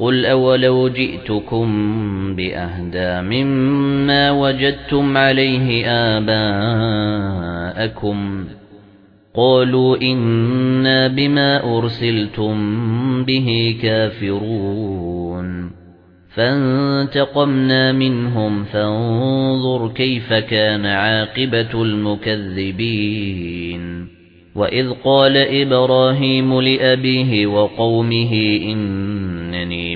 قُلْ أَوَلَوْ جِئْتُكُم بِأَهْدَى مِمَّا وَجَدتُّمْ عَلَيْهِ آبَاءَكُمْ قَالُوا إِنَّا بِمَا أُرْسِلْتُم بِهِ كَافِرُونَ فَانتَقَمْنَا مِنْهُمْ فَانظُرْ كَيْفَ كَانَ عَاقِبَةُ الْمُكَذِّبِينَ وَإِذْ قَالَ إِبْرَاهِيمُ لِأَبِيهِ وَقَوْمِهِ إِنَّنِي